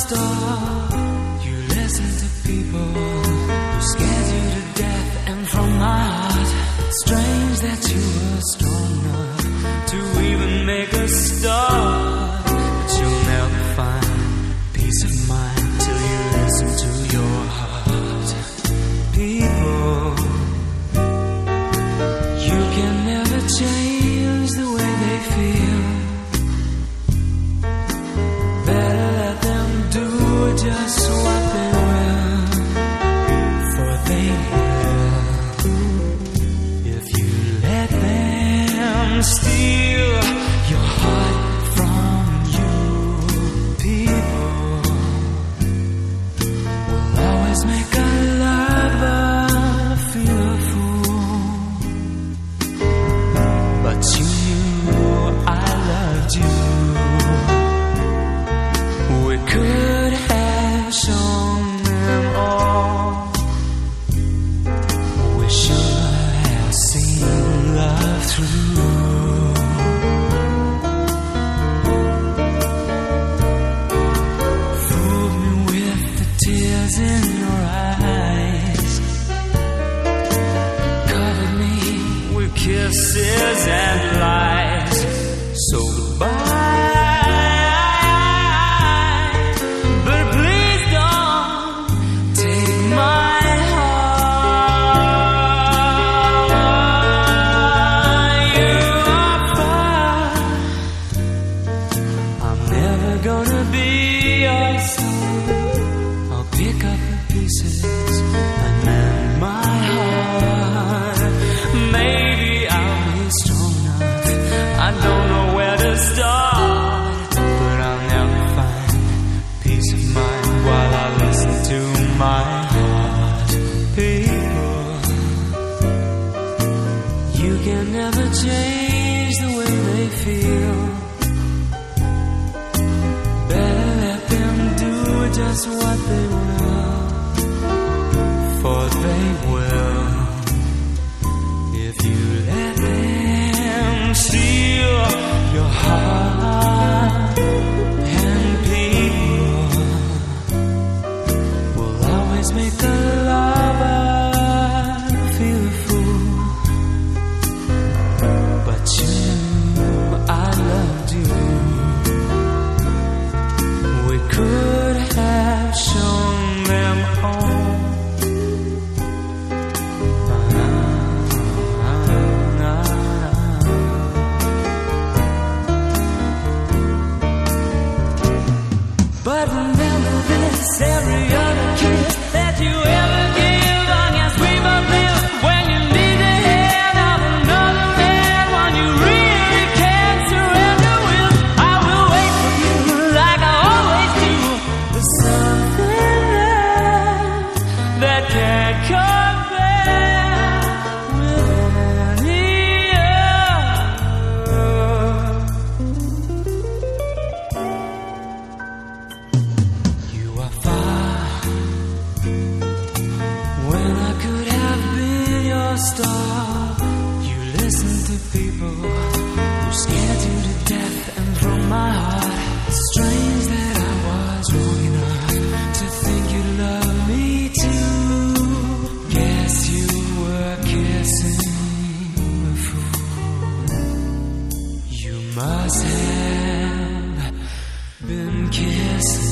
You listen to people who scared you to death, and from my heart, strange that you were strong enough to even make a start. But you'll never find peace of mind till you listen to could have shown them all. We should have seen love through. Me with the tears in your eyes. Covered me with kisses and lies. I'm gonna be your son. I'll pick up the pieces and mend my heart. Maybe I'll be strong enough. I don't know where to start, but I'll never find peace of mind while I listen to my heart. People, you can never change the way they feel. Just what they will, for they will. But remember this, every other kiss that you ever star. You listen to people who scared you to death, and from my heart, it's strange that I was wrong enough to think you love me too. Guess you were kissing a fool. You must have been kissing